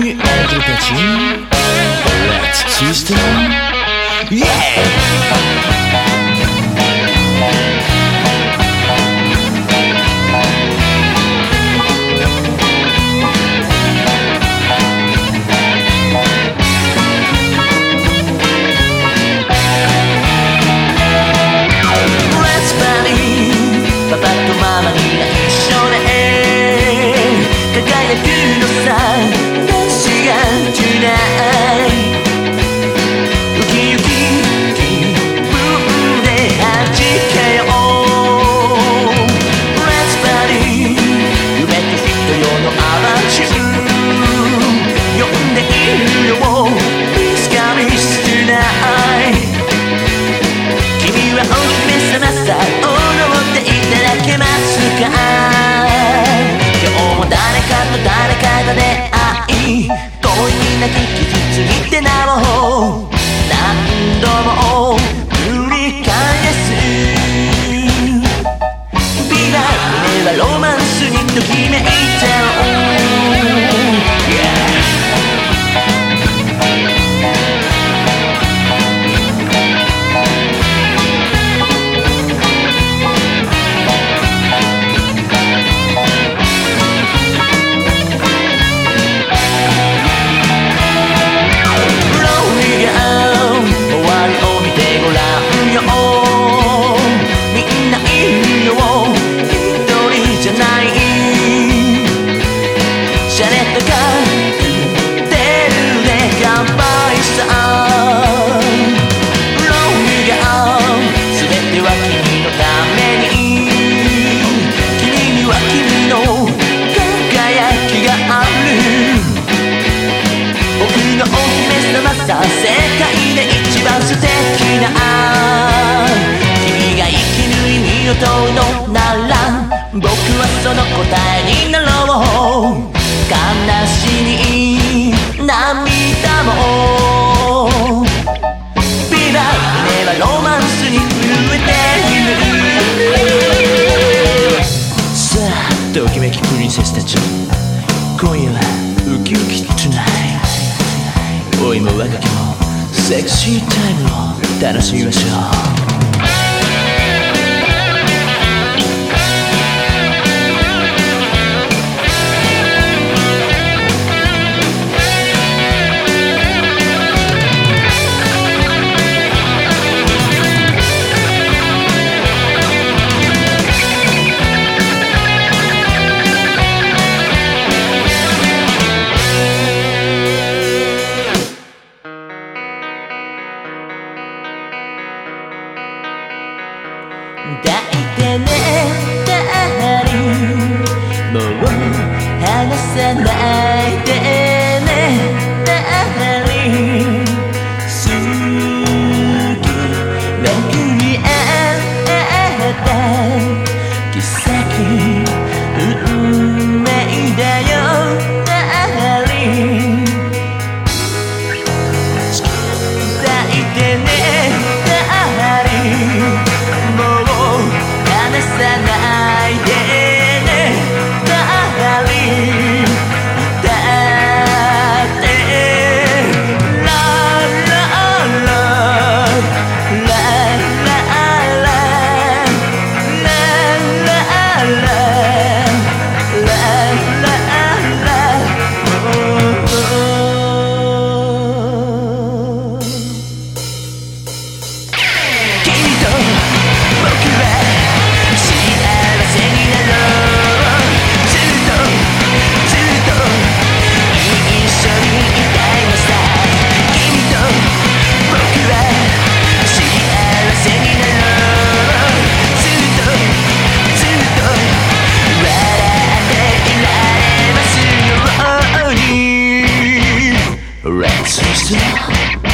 King, Andrew Pacini, Red System. Yeah! しいタイムを楽しみましょう。抱いてねダーリンもう離さないで。Listen.